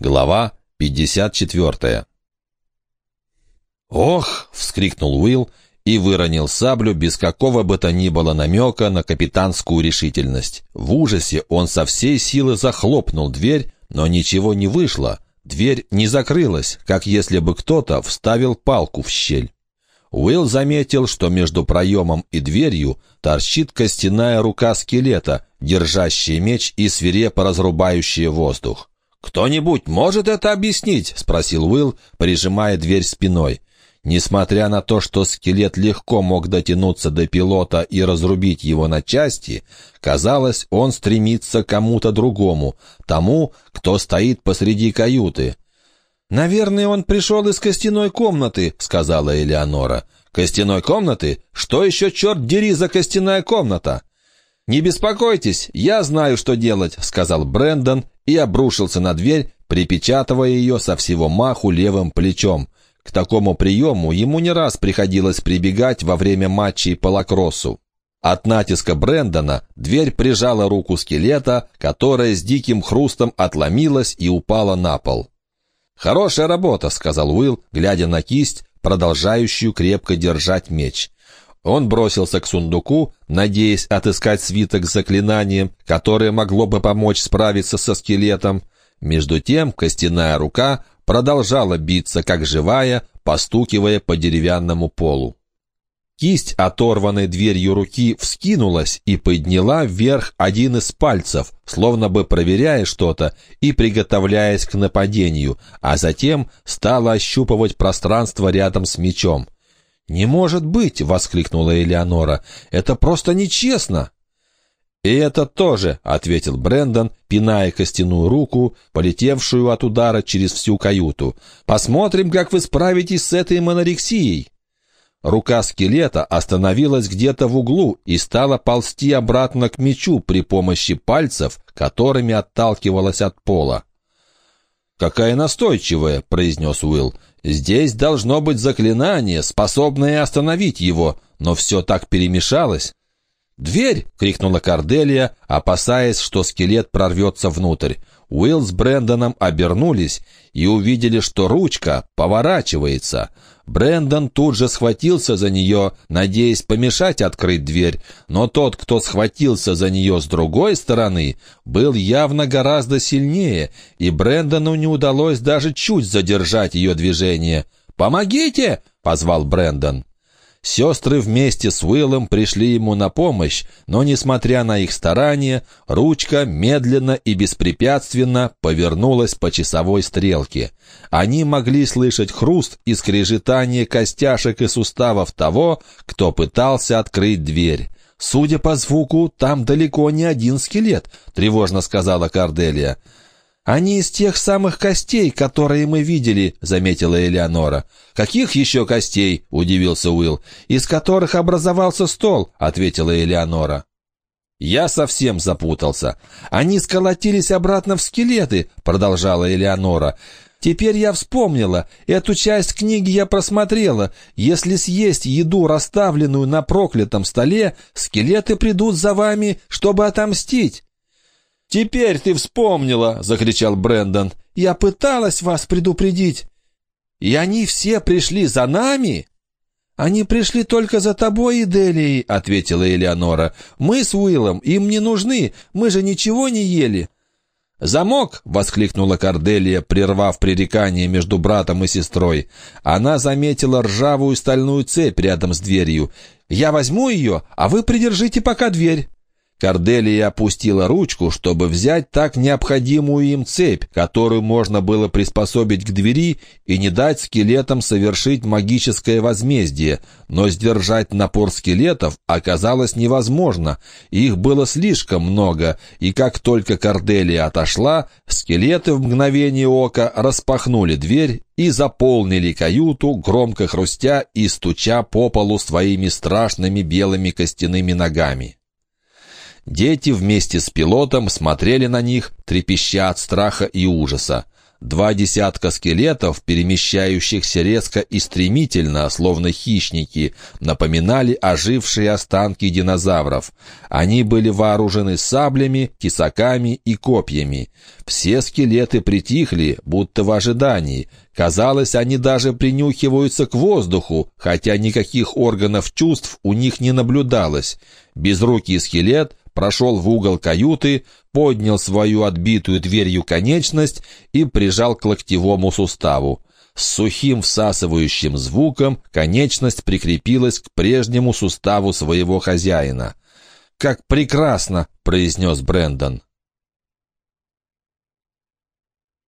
Глава 54 «Ох!» — вскрикнул Уилл и выронил саблю без какого бы то ни было намека на капитанскую решительность. В ужасе он со всей силы захлопнул дверь, но ничего не вышло. Дверь не закрылась, как если бы кто-то вставил палку в щель. Уилл заметил, что между проемом и дверью торчит костяная рука скелета, держащая меч и свирепо разрубающая воздух. «Кто-нибудь может это объяснить?» — спросил Уилл, прижимая дверь спиной. Несмотря на то, что скелет легко мог дотянуться до пилота и разрубить его на части, казалось, он стремится к кому-то другому, тому, кто стоит посреди каюты. «Наверное, он пришел из костяной комнаты», — сказала Элеонора. «Костяной комнаты? Что еще, черт дери, за костяная комната?» «Не беспокойтесь, я знаю, что делать», — сказал Брэндон и обрушился на дверь, припечатывая ее со всего маху левым плечом. К такому приему ему не раз приходилось прибегать во время матчей по лакроссу. От натиска Брэндона дверь прижала руку скелета, которая с диким хрустом отломилась и упала на пол. «Хорошая работа», — сказал Уилл, глядя на кисть, продолжающую крепко держать меч. Он бросился к сундуку, надеясь отыскать свиток с заклинанием, которое могло бы помочь справиться со скелетом. Между тем костяная рука продолжала биться, как живая, постукивая по деревянному полу. Кисть, оторванной дверью руки, вскинулась и подняла вверх один из пальцев, словно бы проверяя что-то и приготовляясь к нападению, а затем стала ощупывать пространство рядом с мечом. «Не может быть!» — воскликнула Элеонора. «Это просто нечестно!» «И это тоже», — ответил Брендон, пиная костяную руку, полетевшую от удара через всю каюту. «Посмотрим, как вы справитесь с этой монорексией». Рука скелета остановилась где-то в углу и стала ползти обратно к мечу при помощи пальцев, которыми отталкивалась от пола. «Какая настойчивая!» — произнес Уилл. «Здесь должно быть заклинание, способное остановить его, но все так перемешалось». «Дверь!» — крикнула Корделия, опасаясь, что скелет прорвется внутрь. Уилл с Брэндоном обернулись и увидели, что ручка поворачивается. Брэндон тут же схватился за нее, надеясь помешать открыть дверь, но тот, кто схватился за нее с другой стороны, был явно гораздо сильнее, и Брэндону не удалось даже чуть задержать ее движение. «Помогите!» — позвал Брэндон. Сестры вместе с Уиллом пришли ему на помощь, но, несмотря на их старания, ручка медленно и беспрепятственно повернулась по часовой стрелке. Они могли слышать хруст и скрежетание костяшек и суставов того, кто пытался открыть дверь. «Судя по звуку, там далеко не один скелет», — тревожно сказала Карделия. «Они из тех самых костей, которые мы видели», — заметила Элеонора. «Каких еще костей?» — удивился Уилл. «Из которых образовался стол», — ответила Элеонора. «Я совсем запутался. Они сколотились обратно в скелеты», — продолжала Элеонора. «Теперь я вспомнила. Эту часть книги я просмотрела. Если съесть еду, расставленную на проклятом столе, скелеты придут за вами, чтобы отомстить». «Теперь ты вспомнила!» — закричал Брэндон. «Я пыталась вас предупредить!» «И они все пришли за нами?» «Они пришли только за тобой и Делией», — ответила Элеонора. «Мы с Уиллом им не нужны, мы же ничего не ели». «Замок!» — воскликнула Корделия, прервав пререкание между братом и сестрой. Она заметила ржавую стальную цепь рядом с дверью. «Я возьму ее, а вы придержите пока дверь». Корделия опустила ручку, чтобы взять так необходимую им цепь, которую можно было приспособить к двери и не дать скелетам совершить магическое возмездие, но сдержать напор скелетов оказалось невозможно, их было слишком много, и как только Корделия отошла, скелеты в мгновение ока распахнули дверь и заполнили каюту, громко хрустя и стуча по полу своими страшными белыми костяными ногами. Дети вместе с пилотом смотрели на них, трепеща от страха и ужаса. Два десятка скелетов, перемещающихся резко и стремительно, словно хищники, напоминали ожившие останки динозавров. Они были вооружены саблями, тесаками и копьями. Все скелеты притихли, будто в ожидании. Казалось, они даже принюхиваются к воздуху, хотя никаких органов чувств у них не наблюдалось. Безрукий скелет прошел в угол каюты, поднял свою отбитую дверью конечность и прижал к локтевому суставу. С сухим всасывающим звуком конечность прикрепилась к прежнему суставу своего хозяина. «Как прекрасно!» — произнес Брендон.